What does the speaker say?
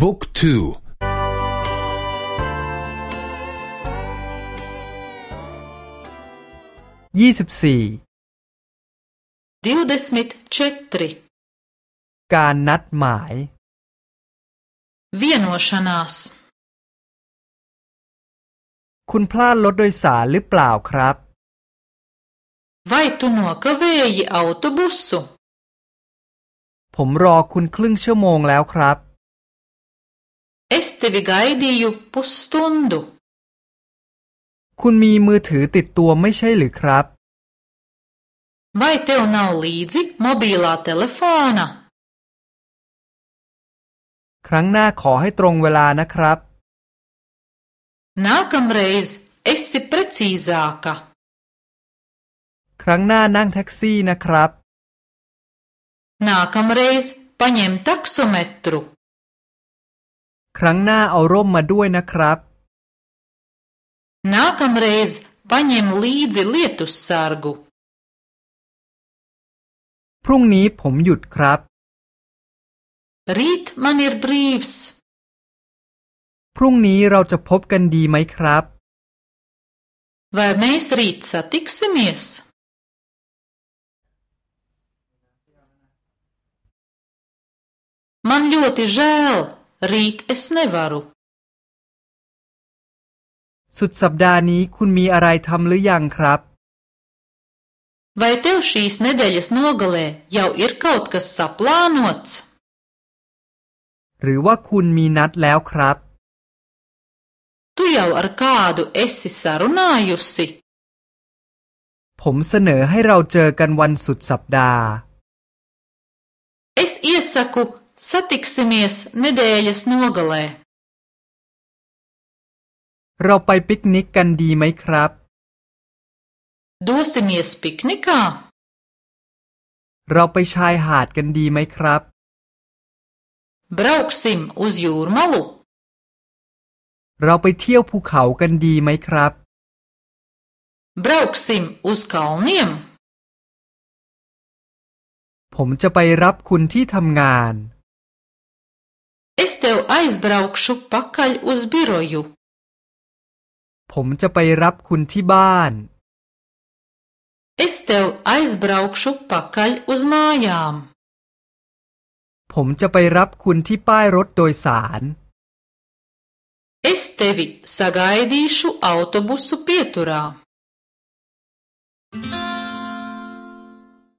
บุ๊กทูยี่สิบสี่การนัดหมาย vienošanās คุณพลาดรถโดยสารหรือเปล่าครับ Vai tu nokavēji autobusu? ผมรอคุณครึ่งชั่วโมงแล้วครับ Es tevi gaidīju pusstundu. คุณมีมือถือติดตัวไม่ใช่หรือครับ Vai tev nav līdzi mobilā telefona? ครั้งหน้าขอให้ตรงเวลานะครับ Nākamreiz esi precīzāka. ครั้งหน้านั่งแท็กซี่นะครับ Nākamreiz paņem taksometru. ครั้งหน้าเอาร่มมาด้วยนะครับ Nākamreiz paņem līdzi lietus sargu. พรุ่งนี้ผมหยุดครับ Rīt man ir brīvs. พรุ่งนี้เราจะพบกันดีไหมครับ Vai mēs rīt satiksimies? Man ļoti žēl, rīt es nevaru. สุดสัปดาห์นี้คุณมีอะไรทำหรือยังครับ Vai tev šīs nedēļas nogalē jau ir kaut kas saplānots? หรือว่าคุณมีนัดแล้วครับ Tu jau ar kādu esi sarunājusi? ผมเสนอให้เราเจอกันวันสุดสัปดาห์ Es iesaku satiksimies nedēļas nogalē. เราไปปิกนิกกันดีไหมครับ Dosimies piknikā? เราไปชายหาดกันดีไหมครับ Brauksim uz jūrmalu? เราไปเที่ยวภูเขากันดีไหมครับ Brauksim uz kalniem? ผมจะไปรับคุณที่ทำงาน Es tev aizbraukšu pakaļ uz biroju. ผมจะไปรับคุณที่บ้าน Es tev aizbraukšu pakaļ uz mājām. ผมจะไปรับคุณที่ป้ายรถโดยสาร Es tevi sagaidīšu autobusu pieturā.